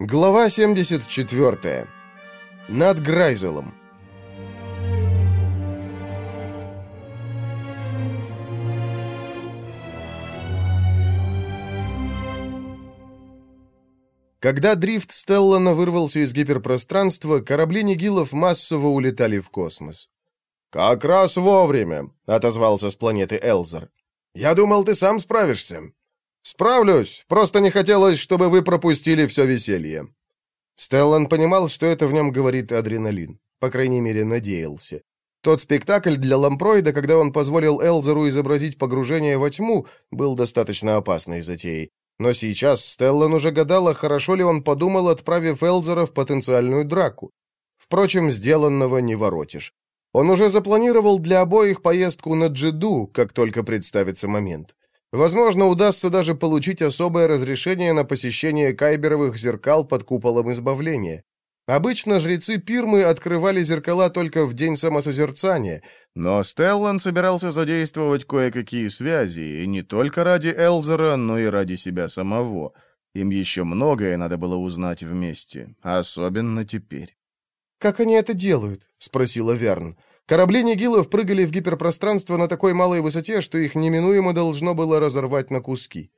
Глава 74. Над Грайзелом. Когда дрифт Стеллана вырвался из гиперпространства, корабли Нигилов массово улетали в космос. «Как раз вовремя», — отозвался с планеты Элзер. «Я думал, ты сам справишься». «Справлюсь, просто не хотелось, чтобы вы пропустили все веселье». Стеллан понимал, что это в нем говорит адреналин. По крайней мере, надеялся. Тот спектакль для лампроида, когда он позволил Элзеру изобразить погружение во тьму, был достаточно опасной затеей. Но сейчас Стеллан уже гадала, хорошо ли он подумал, отправив Элзера в потенциальную драку. Впрочем, сделанного не воротишь. Он уже запланировал для обоих поездку на Джиду, как только представится момент. Возможно, удастся даже получить особое разрешение на посещение кайберовых зеркал под куполом избавления. Обычно жрецы Пирмы открывали зеркала только в день самосозерцания, но Стеллан собирался задействовать кое-какие связи, и не только ради Элзера, но и ради себя самого. Им еще многое надо было узнать вместе, особенно теперь. «Как они это делают?» — спросила Верн. Корабли Нигилов прыгали в гиперпространство на такой малой высоте, что их неминуемо должно было разорвать на куски.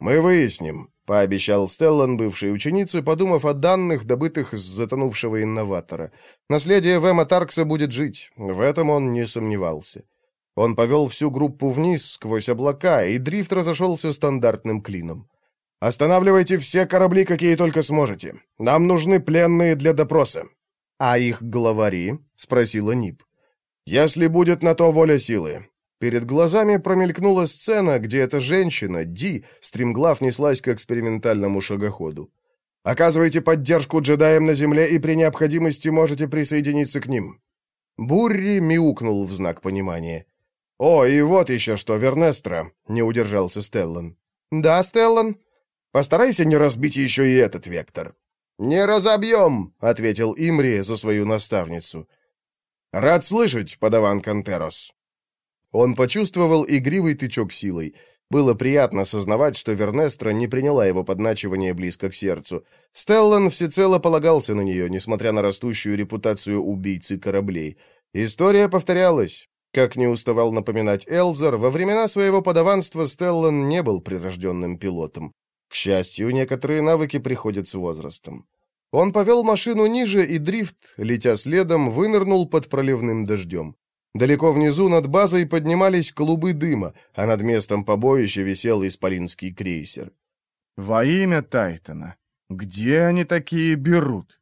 «Мы выясним», — пообещал Стеллан бывшей ученице, подумав о данных, добытых с затонувшего инноватора. Наследие Вэма Таркса будет жить, в этом он не сомневался. Он повел всю группу вниз, сквозь облака, и дрифт разошелся стандартным клином. «Останавливайте все корабли, какие только сможете. Нам нужны пленные для допроса». «А их главари?» — спросила Нип. «Если будет на то воля силы». Перед глазами промелькнула сцена, где эта женщина, Ди, стремглав неслась к экспериментальному шагоходу. «Оказывайте поддержку джедаям на земле и при необходимости можете присоединиться к ним». Бурри мяукнул в знак понимания. «О, и вот еще что, Вернестра!» — не удержался Стеллан. «Да, Стеллан?» «Постарайся не разбить еще и этот вектор». «Не разобьем!» — ответил Имри за свою наставницу. «Рад слышать, подаван Кантерос». Он почувствовал игривый тычок силой. Было приятно осознавать, что Вернестра не приняла его подначивание близко к сердцу. Стеллан всецело полагался на нее, несмотря на растущую репутацию убийцы кораблей. История повторялась. Как не уставал напоминать Элзер, во времена своего подаванства Стеллан не был прирожденным пилотом. К счастью, некоторые навыки приходят с возрастом. Он повел машину ниже, и дрифт, летя следом, вынырнул под проливным дождем. Далеко внизу над базой поднимались клубы дыма, а над местом побоища висел исполинский крейсер. «Во имя Тайтона! Где они такие берут?»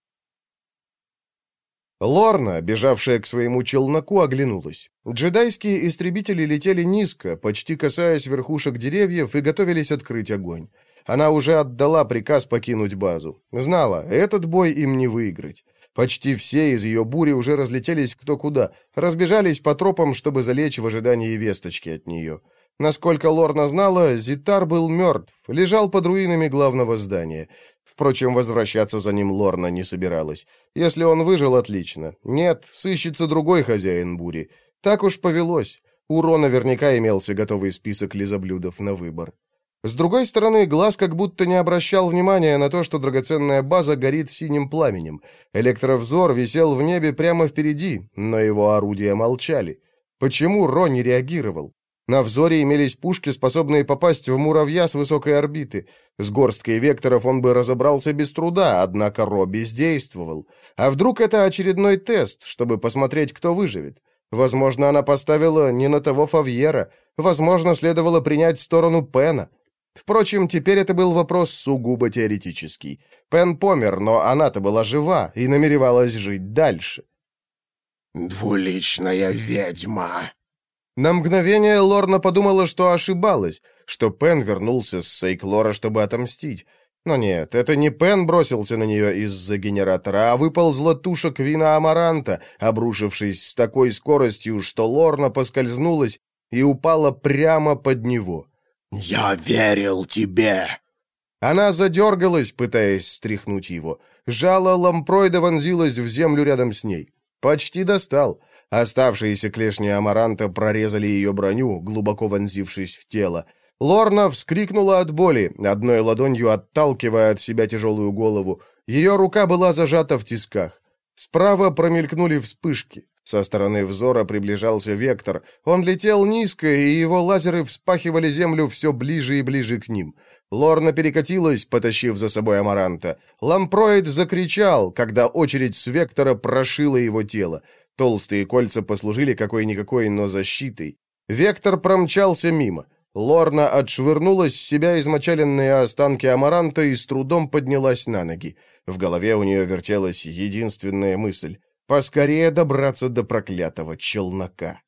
Лорна, бежавшая к своему челноку, оглянулась. Джедайские истребители летели низко, почти касаясь верхушек деревьев, и готовились открыть огонь. Она уже отдала приказ покинуть базу. Знала, этот бой им не выиграть. Почти все из ее бури уже разлетелись кто куда, разбежались по тропам, чтобы залечь в ожидании весточки от нее. Насколько Лорна знала, Зитар был мертв, лежал под руинами главного здания. Впрочем, возвращаться за ним Лорна не собиралась. Если он выжил, отлично. Нет, сыщется другой хозяин бури. Так уж повелось. У Ро наверняка имелся готовый список лизоблюдов на выбор. С другой стороны, глаз как будто не обращал внимания на то, что драгоценная база горит синим пламенем. Электровзор висел в небе прямо впереди, но его орудия молчали. Почему Ро не реагировал? На взоре имелись пушки, способные попасть в муравья с высокой орбиты. С горсткой векторов он бы разобрался без труда, однако Ро бездействовал. А вдруг это очередной тест, чтобы посмотреть, кто выживет? Возможно, она поставила не на того Фавьера. Возможно, следовало принять сторону Пена. Впрочем, теперь это был вопрос сугубо теоретический. Пен помер, но она-то была жива и намеревалась жить дальше. «Двуличная ведьма!» На мгновение Лорна подумала, что ошибалась, что Пен вернулся с Сейклора, чтобы отомстить. Но нет, это не Пен бросился на нее из-за генератора, а выползла туша Квина Амаранта, обрушившись с такой скоростью, что Лорна поскользнулась и упала прямо под него. «Я верил тебе!» Она задергалась, пытаясь стряхнуть его. Жало лампроида вонзилось в землю рядом с ней. Почти достал. Оставшиеся клешни амаранта прорезали ее броню, глубоко вонзившись в тело. Лорна вскрикнула от боли, одной ладонью отталкивая от себя тяжелую голову. Ее рука была зажата в тисках. Справа промелькнули вспышки. Со стороны взора приближался Вектор. Он летел низко, и его лазеры вспахивали землю все ближе и ближе к ним. Лорна перекатилась, потащив за собой Амаранта. Лампроид закричал, когда очередь с Вектора прошила его тело. Толстые кольца послужили какой-никакой, но защитой. Вектор промчался мимо. Лорна отшвырнула с себя измочаленные останки Амаранта и с трудом поднялась на ноги. В голове у нее вертелась единственная мысль — поскорее добраться до проклятого челнока.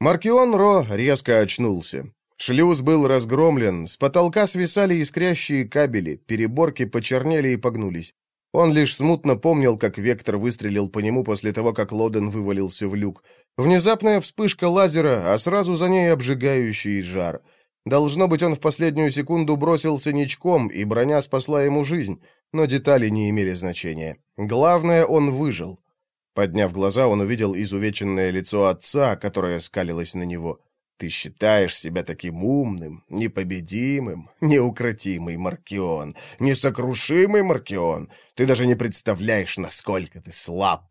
Маркион Ро резко очнулся. Шлюз был разгромлен, с потолка свисали искрящие кабели, переборки почернели и погнулись. Он лишь смутно помнил, как Вектор выстрелил по нему после того, как Лоден вывалился в люк. Внезапная вспышка лазера, а сразу за ней обжигающий жар. Должно быть, он в последнюю секунду бросился ничком, и броня спасла ему жизнь, но детали не имели значения. Главное, он выжил. Подняв глаза, он увидел изувеченное лицо отца, которое скалилось на него. Ты считаешь себя таким умным, непобедимым, неукротимый Маркион, несокрушимый Маркион. Ты даже не представляешь, насколько ты слаб.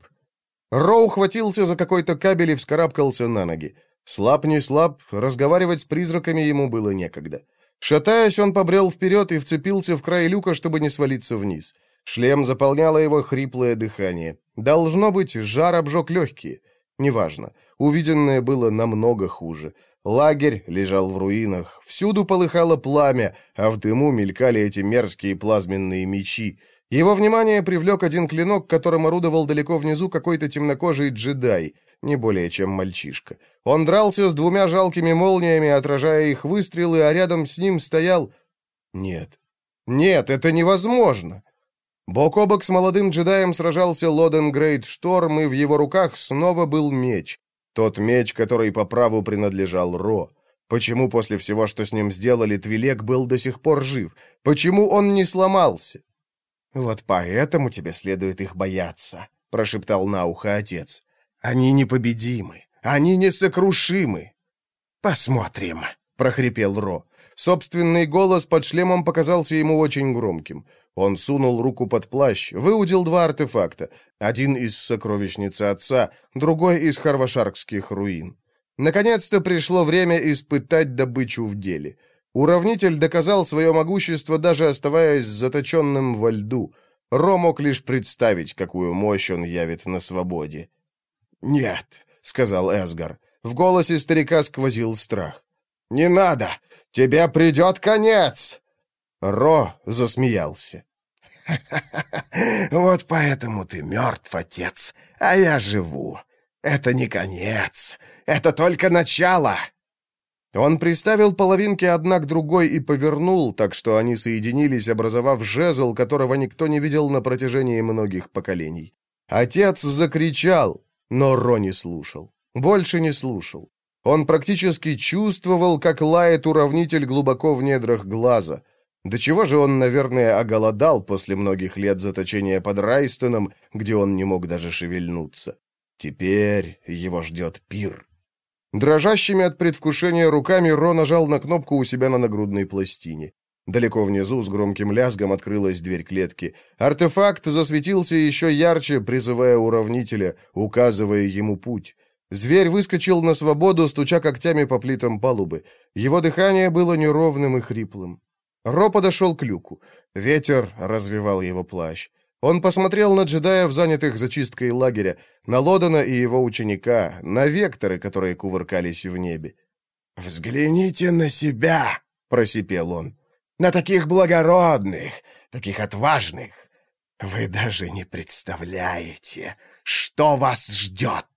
Роу хватился за какой-то кабель и вскарабкался на ноги. Слаб не слаб, разговаривать с призраками ему было некогда. Шатаясь, он побрел вперед и вцепился в край люка, чтобы не свалиться вниз. Шлем заполняло его хриплое дыхание. Должно быть, жар обжег легкие. Неважно. Увиденное было намного хуже. Лагерь лежал в руинах, всюду полыхало пламя, а в дыму мелькали эти мерзкие плазменные мечи. Его внимание привлек один клинок, которым орудовал далеко внизу какой-то темнокожий джедай, не более чем мальчишка. Он дрался с двумя жалкими молниями, отражая их выстрелы, а рядом с ним стоял... Нет. Нет, это невозможно. Бок о бок с молодым джедаем сражался Лоден Грейт Шторм, и в его руках снова был меч. Тот меч, который по праву принадлежал Ро. Почему после всего, что с ним сделали, Твилек был до сих пор жив? Почему он не сломался? «Вот поэтому тебе следует их бояться», — прошептал на ухо отец. «Они непобедимы, они несокрушимы». «Посмотрим», — прохрипел Ро. Собственный голос под шлемом показался ему очень громким. Он сунул руку под плащ, выудил два артефакта. Один из сокровищницы отца, другой из харвашаркских руин. Наконец-то пришло время испытать добычу в деле. Уравнитель доказал свое могущество, даже оставаясь заточенным во льду. Ро мог лишь представить, какую мощь он явит на свободе. «Нет», — сказал Эсгар. В голосе старика сквозил страх. «Не надо! Тебе придет конец!» Ро засмеялся. «Вот поэтому ты мертв, отец, а я живу. Это не конец, это только начало!» Он приставил половинки одна к другой и повернул, так что они соединились, образовав жезл, которого никто не видел на протяжении многих поколений. Отец закричал, но Ро не слушал. Больше не слушал. Он практически чувствовал, как лает уравнитель глубоко в недрах глаза — до чего же он, наверное, оголодал после многих лет заточения под Райстоном, где он не мог даже шевельнуться. Теперь его ждет пир. Дрожащими от предвкушения руками Ро нажал на кнопку у себя на нагрудной пластине. Далеко внизу с громким лязгом открылась дверь клетки. Артефакт засветился еще ярче, призывая уравнителя, указывая ему путь. Зверь выскочил на свободу, стуча когтями по плитам палубы. Его дыхание было неровным и хриплым. Ро подошел к люку. Ветер развивал его плащ. Он посмотрел на джедаев, занятых зачисткой лагеря, на Лодана и его ученика, на векторы, которые кувыркались в небе. «Взгляните на себя!» — просипел он. «На таких благородных, таких отважных! Вы даже не представляете, что вас ждет!»